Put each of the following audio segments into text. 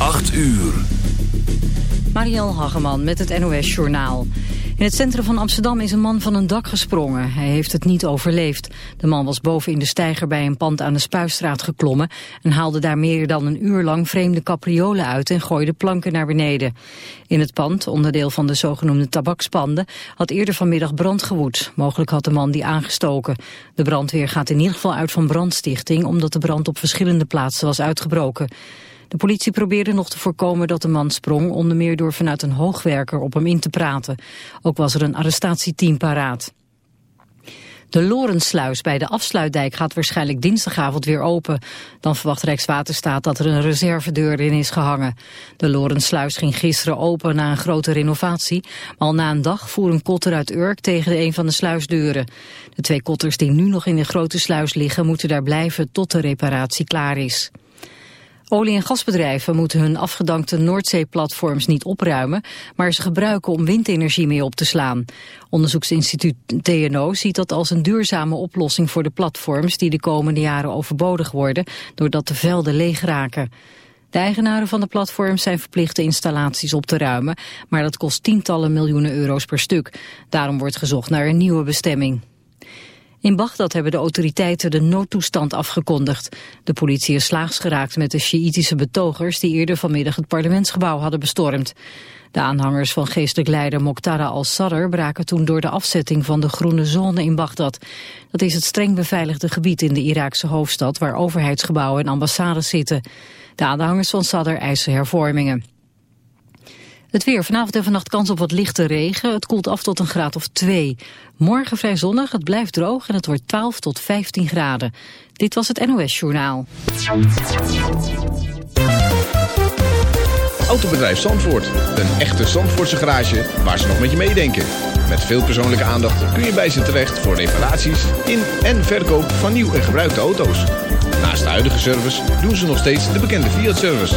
8 uur. Marielle Hageman met het NOS Journaal. In het centrum van Amsterdam is een man van een dak gesprongen. Hij heeft het niet overleefd. De man was boven in de steiger bij een pand aan de Spuistraat geklommen... en haalde daar meer dan een uur lang vreemde capriolen uit... en gooide planken naar beneden. In het pand, onderdeel van de zogenoemde tabakspanden... had eerder vanmiddag brand gewoed. Mogelijk had de man die aangestoken. De brandweer gaat in ieder geval uit van brandstichting... omdat de brand op verschillende plaatsen was uitgebroken. De politie probeerde nog te voorkomen dat de man sprong, onder meer door vanuit een hoogwerker op hem in te praten. Ook was er een arrestatieteam paraat. De Lorensluis bij de afsluitdijk gaat waarschijnlijk dinsdagavond weer open. Dan verwacht Rijkswaterstaat dat er een reservedeur in is gehangen. De Lorensluis ging gisteren open na een grote renovatie. Maar al na een dag voer een kotter uit Urk tegen een van de sluisdeuren. De twee kotters die nu nog in de grote sluis liggen moeten daar blijven tot de reparatie klaar is. Olie- en gasbedrijven moeten hun afgedankte Noordzeeplatforms niet opruimen, maar ze gebruiken om windenergie mee op te slaan. Onderzoeksinstituut TNO ziet dat als een duurzame oplossing voor de platforms die de komende jaren overbodig worden, doordat de velden leeg raken. De eigenaren van de platforms zijn verplicht de installaties op te ruimen, maar dat kost tientallen miljoenen euro's per stuk. Daarom wordt gezocht naar een nieuwe bestemming. In Bagdad hebben de autoriteiten de noodtoestand afgekondigd. De politie is slaags geraakt met de Sjiïtische betogers... die eerder vanmiddag het parlementsgebouw hadden bestormd. De aanhangers van geestelijk leider Moqtada al-Sadr... braken toen door de afzetting van de groene zone in Bagdad. Dat is het streng beveiligde gebied in de Iraakse hoofdstad... waar overheidsgebouwen en ambassades zitten. De aanhangers van Sadr eisen hervormingen. Het weer. Vanavond en vannacht kans op wat lichte regen. Het koelt af tot een graad of 2. Morgen vrij zonnig, het blijft droog en het wordt 12 tot 15 graden. Dit was het NOS Journaal. Autobedrijf Zandvoort. Een echte Zandvoortse garage waar ze nog met je meedenken. Met veel persoonlijke aandacht kun je bij ze terecht voor reparaties in en verkoop van nieuw en gebruikte auto's. Naast de huidige service doen ze nog steeds de bekende Fiat-service.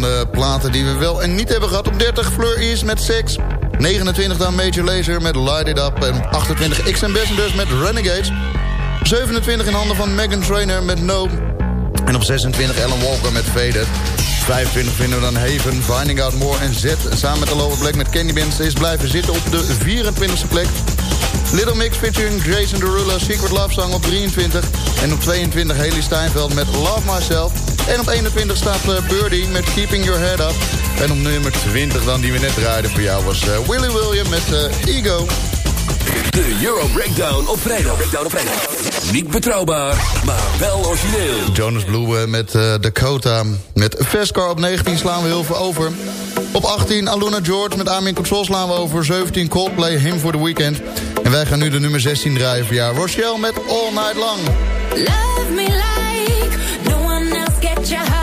De platen die we wel en niet hebben gehad. Op 30 Fleur is met Sex. 29 dan Major Lazer met Light It Up. En 28 X Ambassadors met Renegades. 27 in handen van Megan Trainer met No. En op 26 Ellen Walker met Faded. 25 vinden we dan Haven, Finding Out More en Z. Samen met de Lower Black met Candy Bands is blijven zitten op de 24e plek. Little Mix featuring Jason Derulo, Secret Love Song op 23. En op 22 Haley Steinfeld met Love Myself. En op 21 staat uh, Birdie met Keeping Your Head Up. En op nummer 20 dan, die we net draaiden voor jou, was uh, Willy William met uh, Ego. De Euro Breakdown op vrijdag. Breakdown op vrijdag. Niet betrouwbaar, maar wel origineel. Jonas Blue met Dakota. Met Vescar op 19 slaan we heel veel over. Op 18 Aluna George met Armin Control slaan we over. 17 Coldplay, Him for the Weekend. En wij gaan nu de nummer 16 draaien voor jou. Rochelle met All Night Long. Love me like one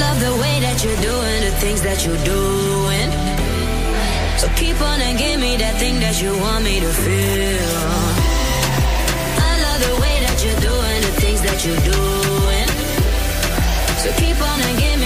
love the way that you're doing the things that you're doing. So keep on and give me that thing that you want me to feel. I love the way that you're doing the things that you're doing. So keep on and give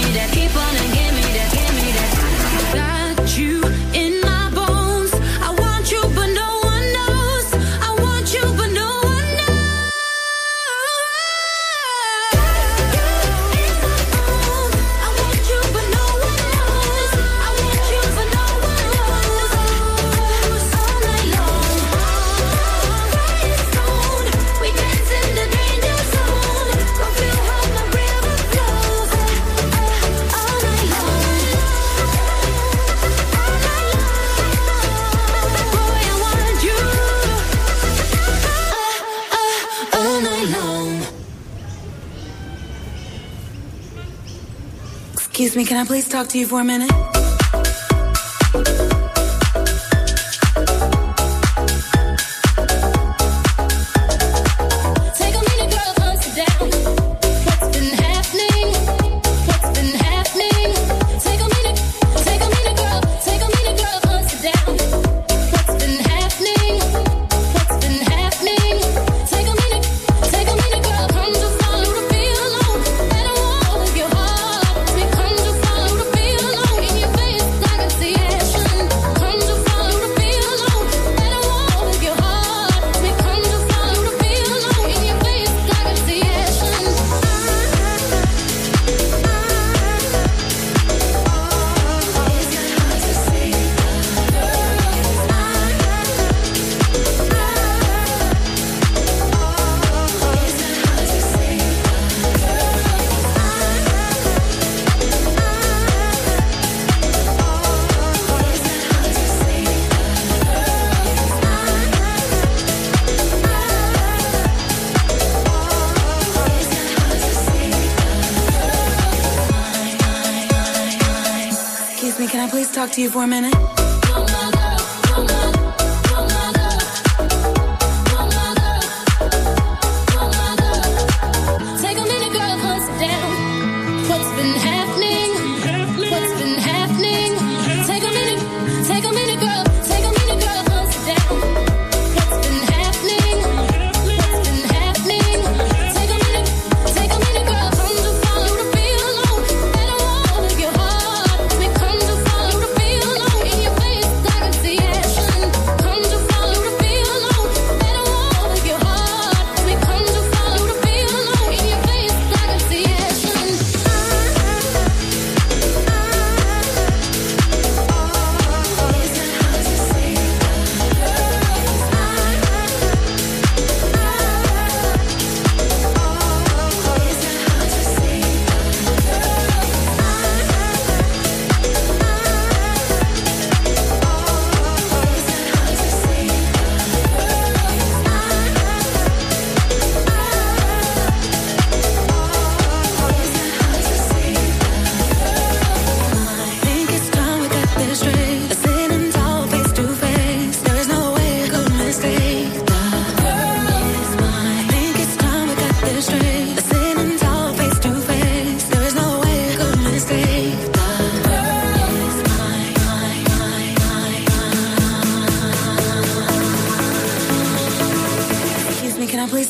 Excuse me, can I please talk to you for a minute? To you for a minute?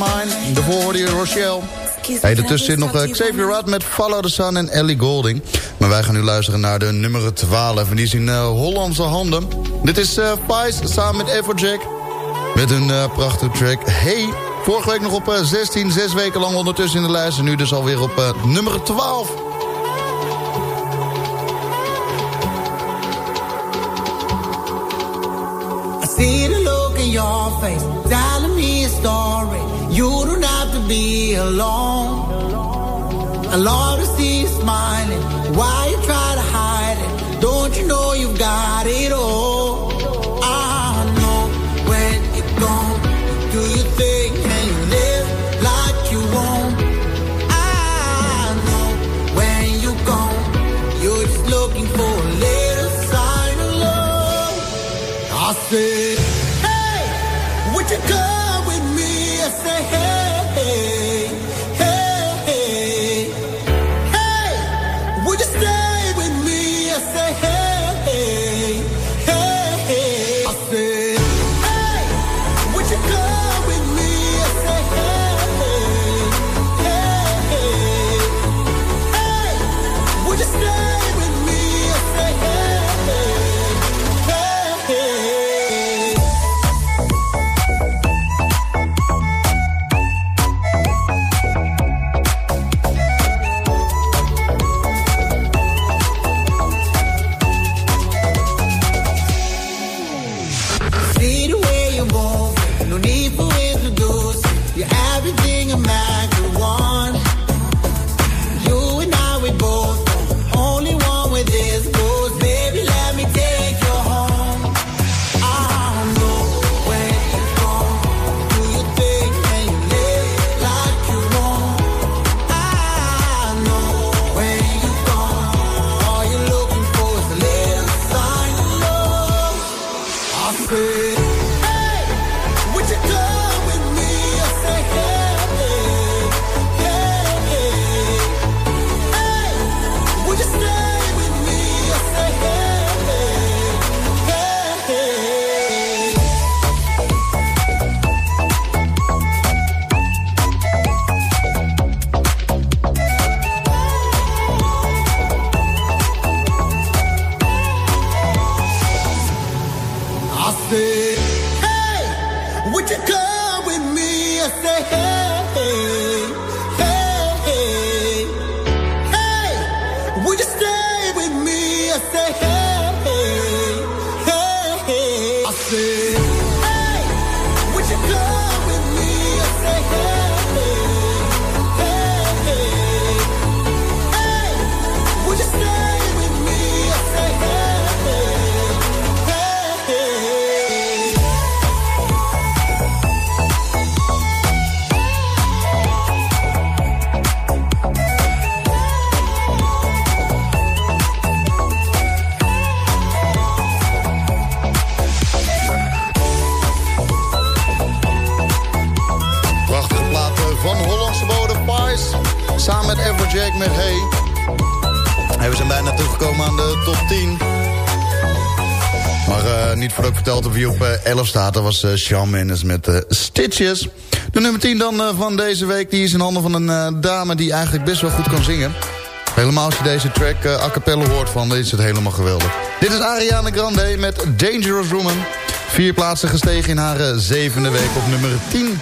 De hoorde je Rochelle. Hey, zit nog uh, Xavier Rudd met Follow the Sun en Ellie Golding. Maar wij gaan nu luisteren naar de nummer 12. En die is in uh, Hollandse handen. Dit is uh, Pies samen met Everjack. Met een prachtige track. Hey, vorige week nog op 16, 6 weken lang ondertussen in de lijst. En nu dus alweer op nummer 12. I see the look in your face, You don't have to be alone. I love to see you smiling. Why you try to hide it? Don't you know you've got it all? I know when you're gone, do you think and you live like you won't? I know when you're gone, you're just looking for a little sign of love. I said, verteld heb wie op uh, 11 staat. Dat was uh, Shawn Mendes met Stitches. De nummer 10 dan van deze week. Die is in handen van een dame die eigenlijk best wel goed kan zingen. Helemaal als je deze track a cappella hoort van, is het helemaal geweldig. Dit is Ariana Grande met Dangerous Woman. Vier plaatsen gestegen in haar zevende week op nummer 10.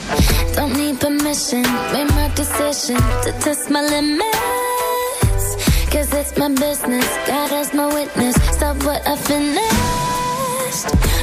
Don't need permission, made my decision to test my limits. Cause it's my business, God as my witness. Stop what I finished.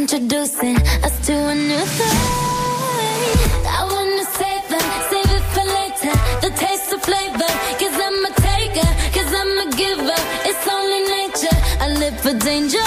introducing us to a new thing. I wanna save them, save it for later. The taste of flavor, cause I'm a taker, cause I'm a giver. It's only nature. I live for danger.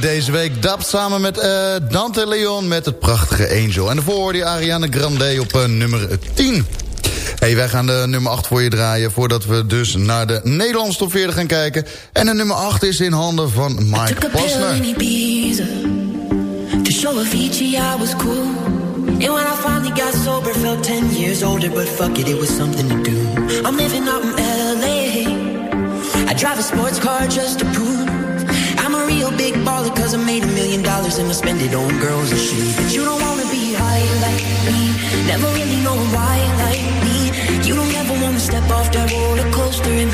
Deze week. Dab samen met uh, Dante Leon met het prachtige Angel. En daarvoor hoorde je Ariana Grande op uh, nummer 10. Hey, wij gaan de nummer 8 voor je draaien... voordat we dus naar de Nederlandse top 40 gaan kijken. En de nummer 8 is in handen van Mike Posner. To show Avicii I was cool And when I finally got sober Felt 10 years older But fuck it, it was something to do I'm living out in L.A. I drive a sports car just to prove big baller cause I made a million dollars and I spend it on girls and shoes. But you don't wanna be high like me, never really know why like me. You don't ever wanna step off that roller coaster and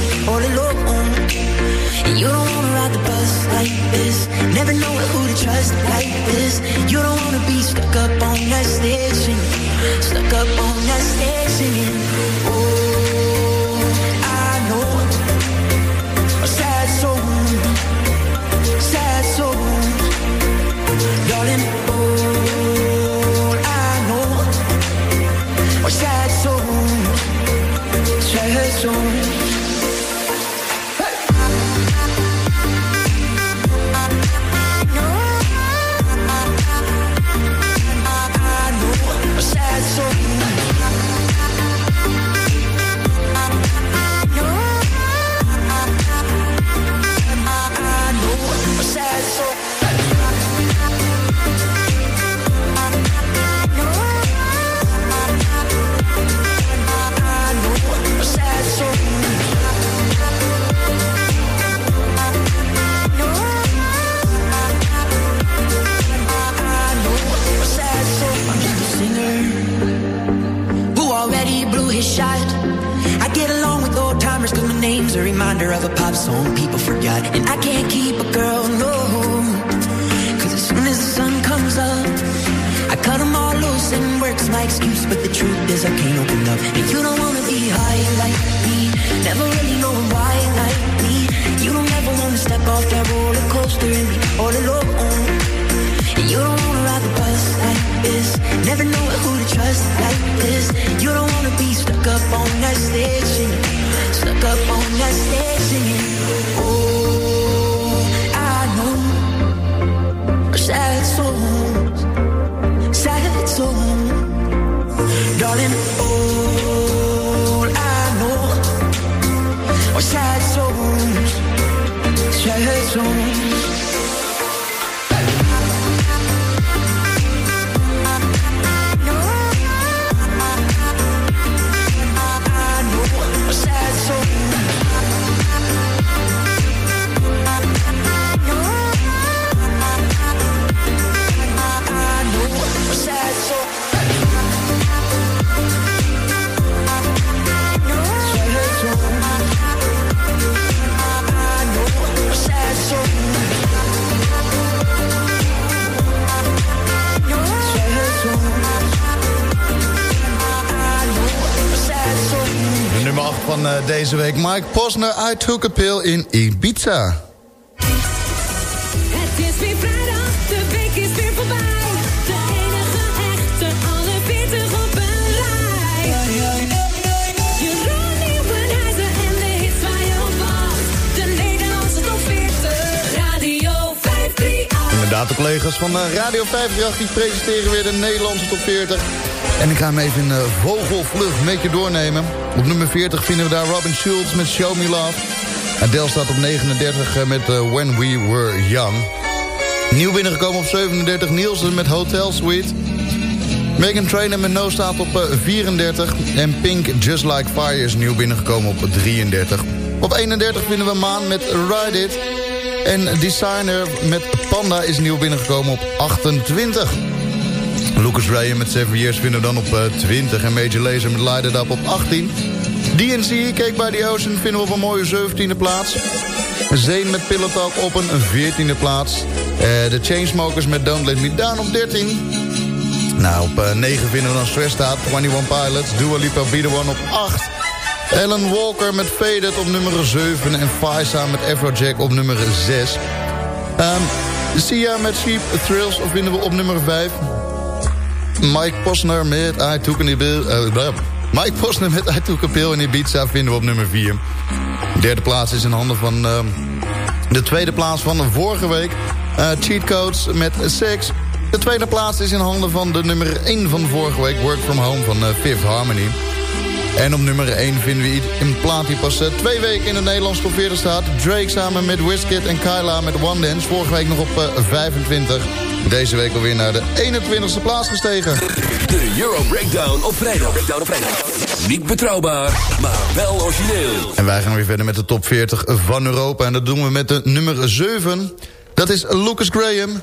Mike Posner, I Took a Pill in Ibiza. Het is weer vrijdag, de week is weer voorbij. De enige echte, alle 40 op een rij. Jeroen Nieuwenhuizen en de hits waar je op wacht. De Nederlandse top 40, Radio 538. Inderdaad, de collega's van eh, Radio 538 die presenteren weer de Nederlandse top 40. En ik ga hem even in uh, vogelvlucht met je doornemen. Op nummer 40 vinden we daar Robin Schulz met Show Me Love. Adele staat op 39 uh, met uh, When We Were Young. Nieuw binnengekomen op 37 Nielsen met Hotel Suite. Megan Trainor met No staat op uh, 34. En Pink Just Like Fire is nieuw binnengekomen op 33. Op 31 vinden we Maan met Ride It. En Designer met Panda is nieuw binnengekomen op 28. Lucas Graham met 7 Years vinden we dan op uh, 20. En Major Lazer met Light Up op 18. DNC, Cake by the Ocean, vinden we op een mooie 17e plaats. Zane met Pillow Talk op een 14e plaats. Uh, de Chainsmokers met Don't Let Me Down op 13. Nou, op uh, 9 vinden we dan Stress staat. 21 Pilots, Dua Lipa, Be The One op 8. Alan Walker met Faded op nummer 7. En Faisa met Afrojack op nummer 6. Um, Sia met Sheep Thrills vinden we op nummer 5. Mike Posner met I Took an Ibiza... Uh, Mike Posner met I Took a Pill in Ibiza vinden we op nummer 4. De derde plaats is in handen van uh, de tweede plaats van de vorige week. Uh, cheat Codes met Sex. De tweede plaats is in handen van de nummer 1 van de vorige week. Work From Home van uh, Fifth Harmony. En op nummer 1 vinden we een plaat die pas twee weken in het Nederlands top 40 staat. Drake samen met Wizkid en Kyla met One Dance. Vorige week nog op uh, 25. Deze week alweer naar de 21ste plaats gestegen. De Euro Breakdown op vrijdag. Breakdown op vrijdag. Niet betrouwbaar, maar wel origineel. En wij gaan weer verder met de top 40 van Europa. En dat doen we met de nummer 7. Dat is Lucas Graham.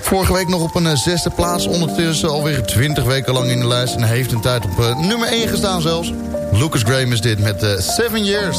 Vorige week nog op een zesde plaats. Ondertussen alweer 20 weken lang in de lijst. En heeft een tijd op uh, nummer 1 gestaan zelfs. Lucas Graham is dit met uh, 7 Years.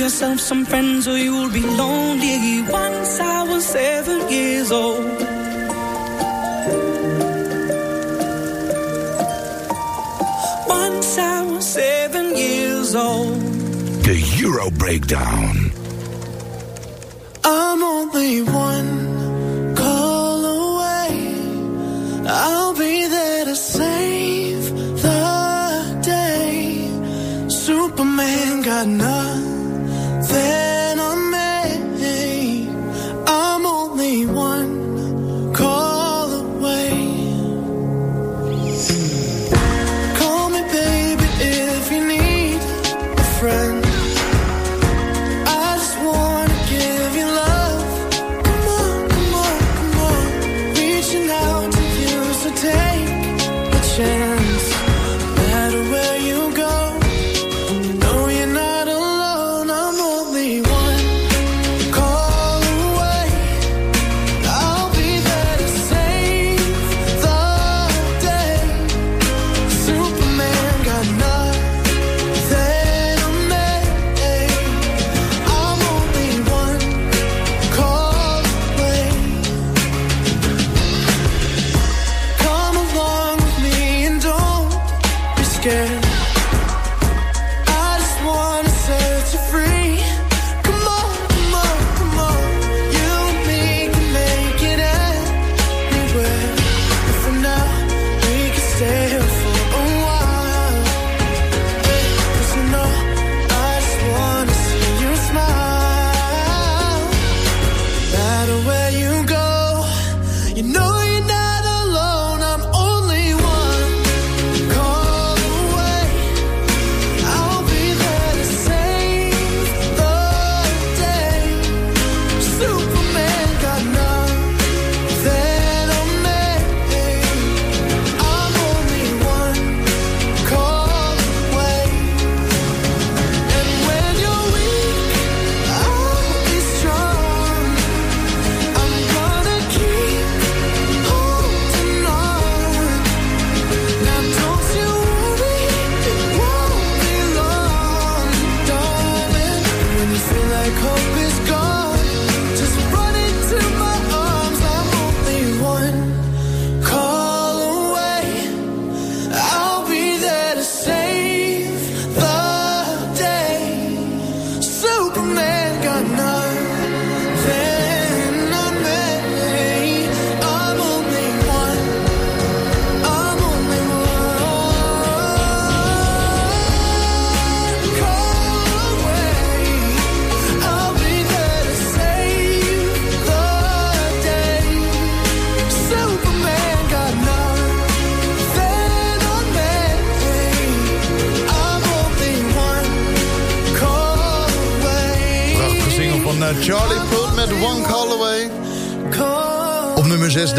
yourself some friends or you'll be lonely. Once I was seven years old. Once I was seven years old. The Euro Breakdown.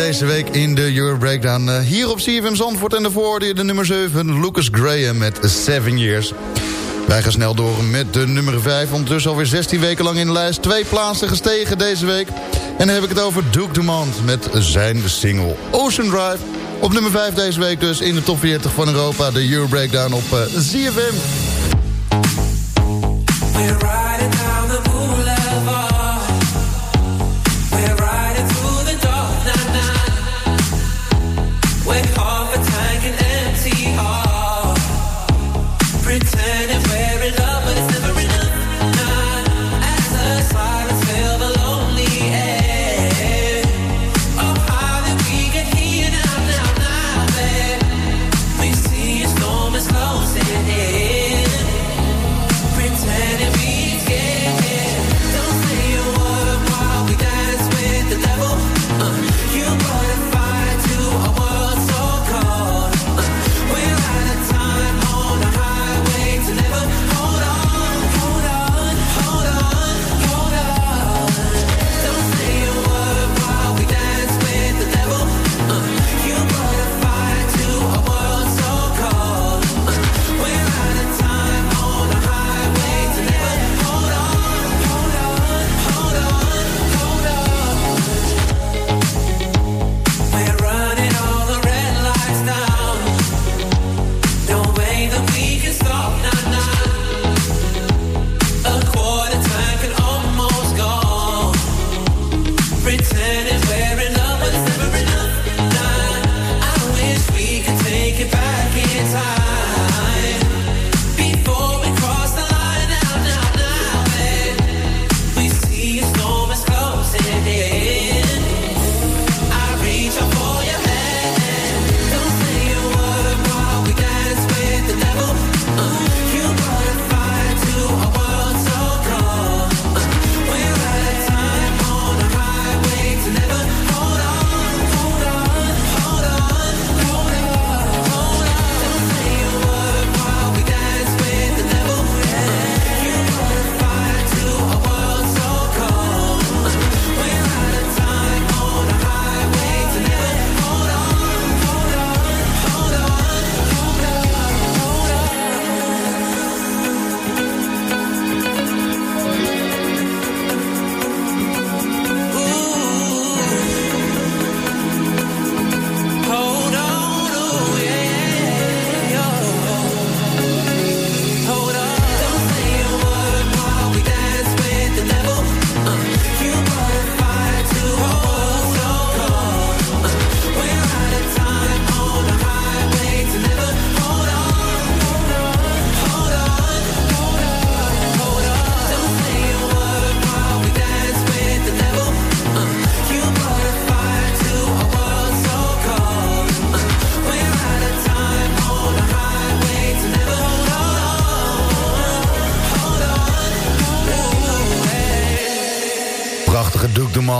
deze week in de Euro Breakdown. Eh, hier op CFM Zandvoort en daarvoor de nummer 7, Lucas Graham met Seven Years. Wij gaan snel door met de nummer 5. Ondertussen alweer 16 weken lang in de lijst. Twee plaatsen gestegen deze week. En dan heb ik het over Duke Dumont met zijn single Ocean Drive. Op nummer 5 deze week dus in de top 40 van Europa. De Euro Breakdown op uh,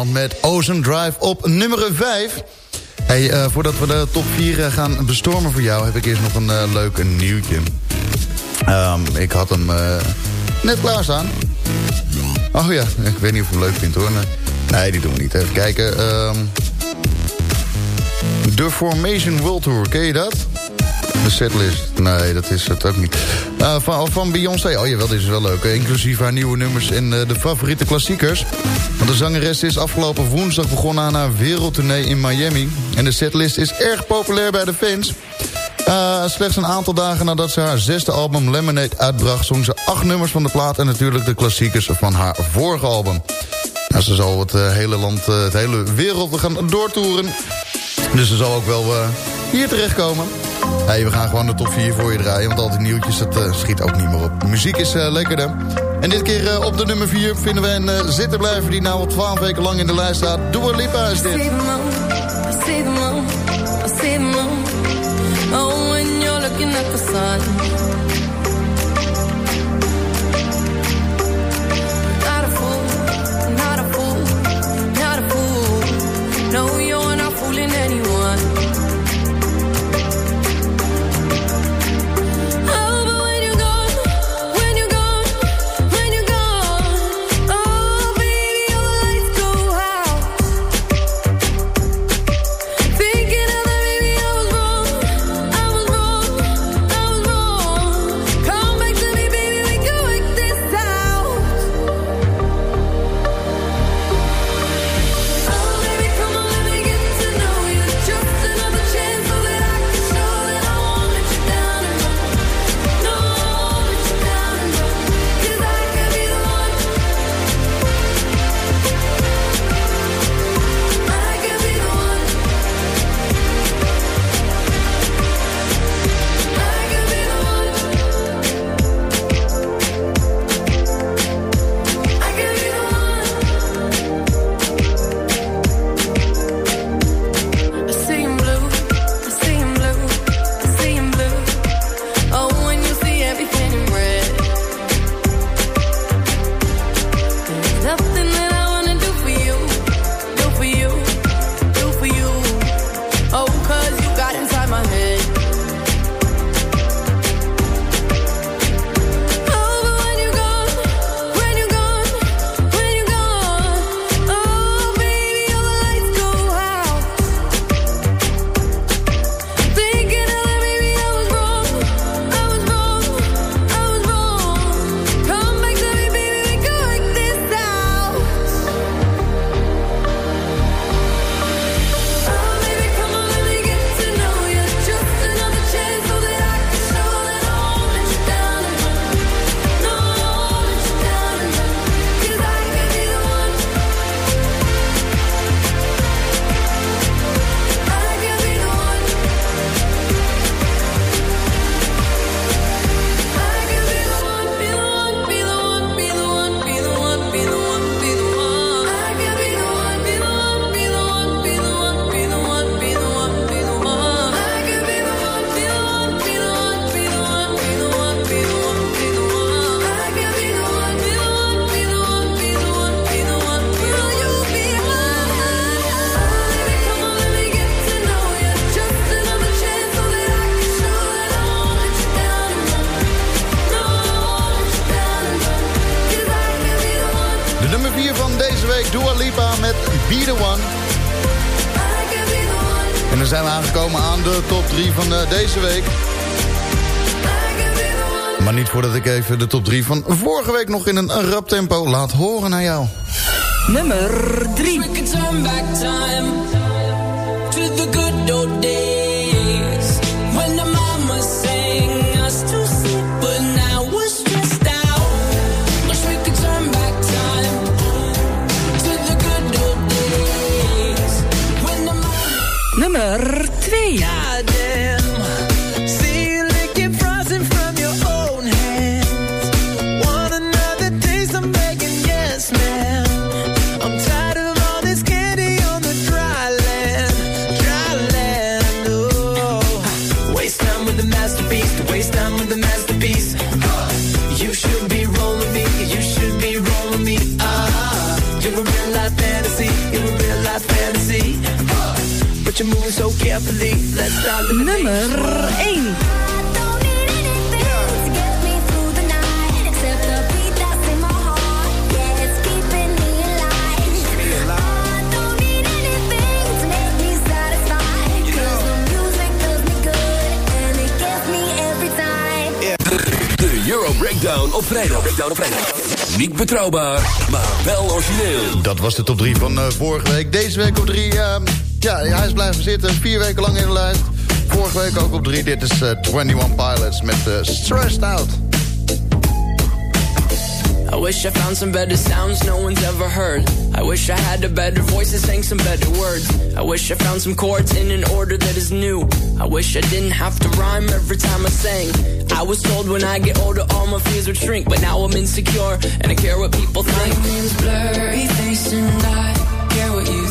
Met Ocean Drive op nummer 5. Hey, eh, voordat we de top 4 eh, gaan bestormen voor jou... heb ik eerst nog een eh, leuk nieuwtje. Ehm, ik had hem net klaarstaan. Oh ja, ik weet niet of je hem leuk vindt hoor. Nee, die doen we niet. Even kijken. ehm de Formation World Tour, ken je dat? De setlist. Nee, dat is het ook niet. Eh, van van Beyoncé. Oh jawel, dit is wel leuk. Inclusief haar nieuwe nummers en eh, de favoriete klassiekers. Want de zangeres is afgelopen woensdag begonnen aan haar wereldtournee in Miami. En de setlist is erg populair bij de fans. Eh, slechts een aantal dagen nadat ze haar zesde album Lemonade uitbracht... zong ze acht nummers van de plaat en natuurlijk de klassiekers van haar vorige album. Nou, ze zal het hele land, het hele wereld gaan doortoeren. Dus ze zal ook wel hier terechtkomen. Hey, we gaan gewoon de top 4 voor je draaien. Want al die nieuwtjes, dat eh, schiet ook niet meer op. De muziek is eh, lekkerder. En dit keer eh, op de nummer 4 vinden we een zitterblijver... die nou al 12 weken lang in de lijst staat. Dua Lipa is dit. I deze week. Maar niet voordat ik even de top 3 van vorige week nog in een rap tempo laat horen naar jou. Nummer 3. You're moving so carefully. Let's start with Nummer 1. De Euro Breakdown op vrijdag. Breakdown op vrijdag. Niet betrouwbaar, maar wel origineel. Dat was de top 3 van eh, vorige week. Deze week op 3, ja, hij is blijven zitten. Vier weken lang in de lijst. Vorige week ook op 3. Dit is eh, 21 Pilots met eh, Stressed Out. I wish I found some better sounds no one's ever heard. I wish I had a better voice that sang some better words. I wish I found some chords in an order that is new. I wish I didn't have to rhyme every time I sang. I was told when I get older all my fears would shrink, but now I'm insecure and I care what people think. My name's blurry face and I care what you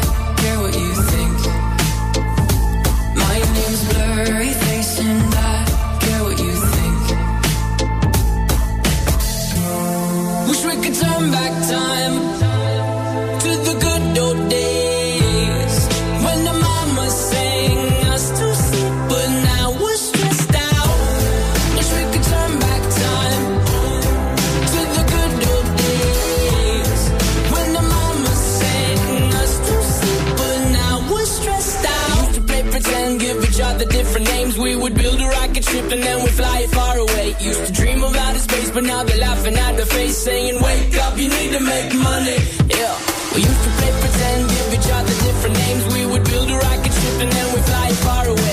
and then we'd fly it far away. Used to dream outer space, but now they're laughing at the face, saying, Wake up, you need to make money. Yeah. We used to play pretend, give each other different names. We would build a rocket ship and then we'd fly far away.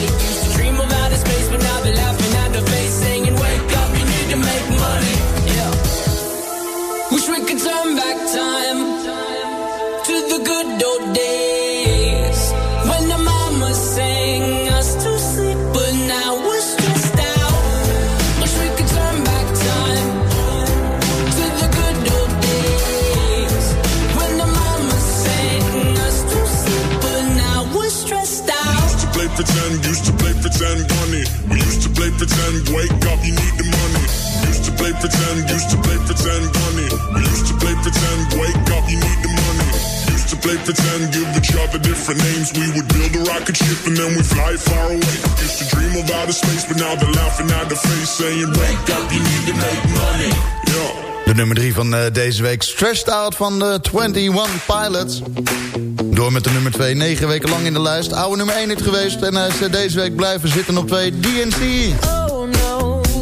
Wake up, you need the money. Used to play pretend, used to play pretend bunny. We used to play pretend, wake up, you need the money. Used to play pretend, give each other different names. We would build a rocket ship and then we fly far away. Used to dream of outer space, but now they're laughing at the face, saying, Wake up, you need to make money. Yeah. De nummer 3 van uh, deze week, Stressed Out van de 21 Pilots. Door met de nummer 2, 9 weken lang in de lijst. Oude nummer 1 niet geweest en hij is uh, deze week blijven zitten op 2, DNC.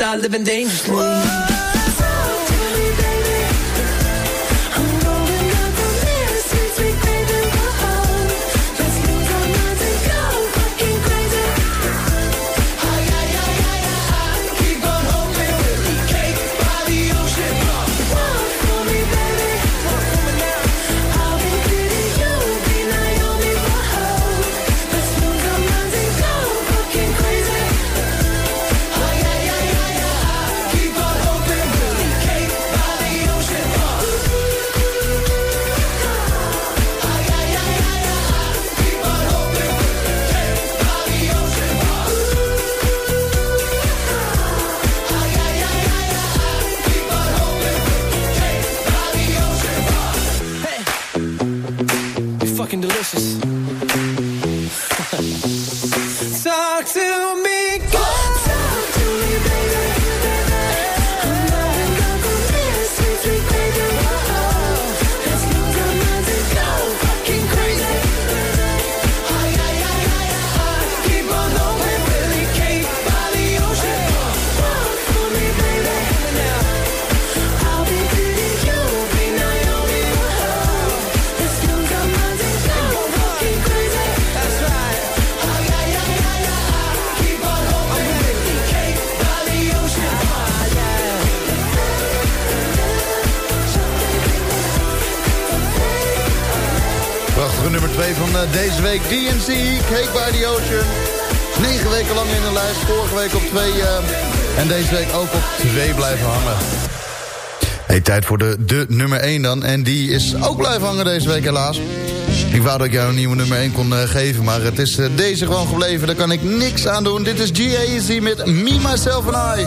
Start living dangerously. Talk week. DNC, Cake by the Ocean. Negen weken lang in de lijst. Vorige week op 2 en deze week ook op 2 blijven hangen. Hey, tijd voor de, de nummer 1 dan. En die is ook blijven hangen deze week helaas. Ik wou dat ik jou een nieuwe nummer 1 kon eh, geven. Maar het is eh, deze gewoon gebleven. Daar kan ik niks aan doen. Dit is G-Eazy met Me, Myself and I.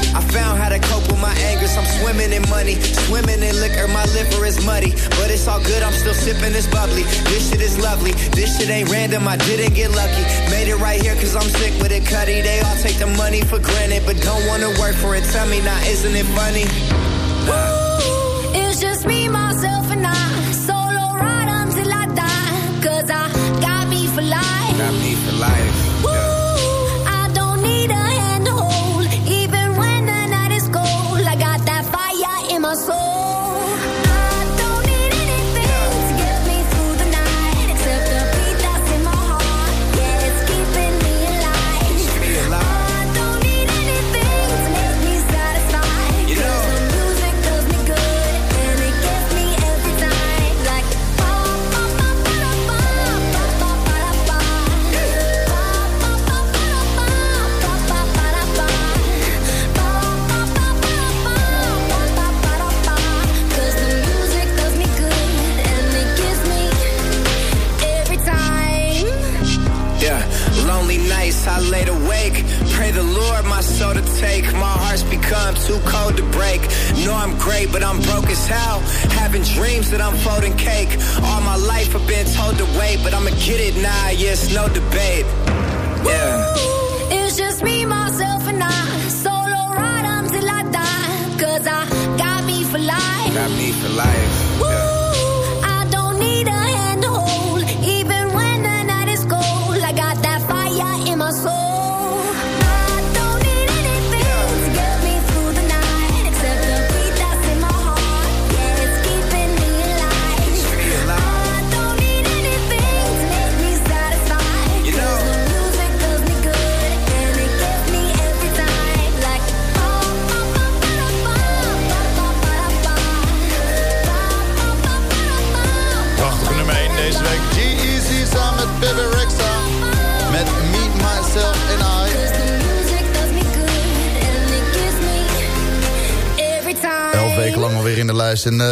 I found how to cope with my angers. I'm swimming in money, swimming in liquor. My liver is muddy, but it's all good. I'm still sipping this bubbly. This shit is lovely. This shit ain't random. I didn't get lucky. Made it right here cause I'm sick with it, cutty. They all take the money for granted, but don't wanna work for it. Tell me now, isn't it funny? It's just me,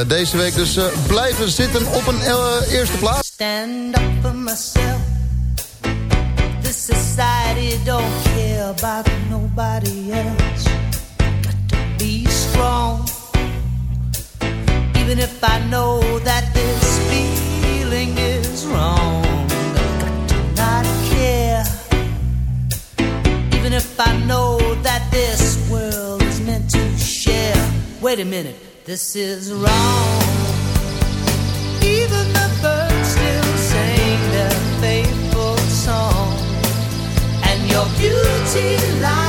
deze week dus eh, blijven zitten op een eh, eerste plaats. Stand up for myself. This society don't care about nobody else. Got to be strong. Even if I know that this feeling is wrong. Got to not care. Even if I know that this world is meant to share. Wait a minute, this is wrong. Even the birds still sing their faithful song. And your beauty lies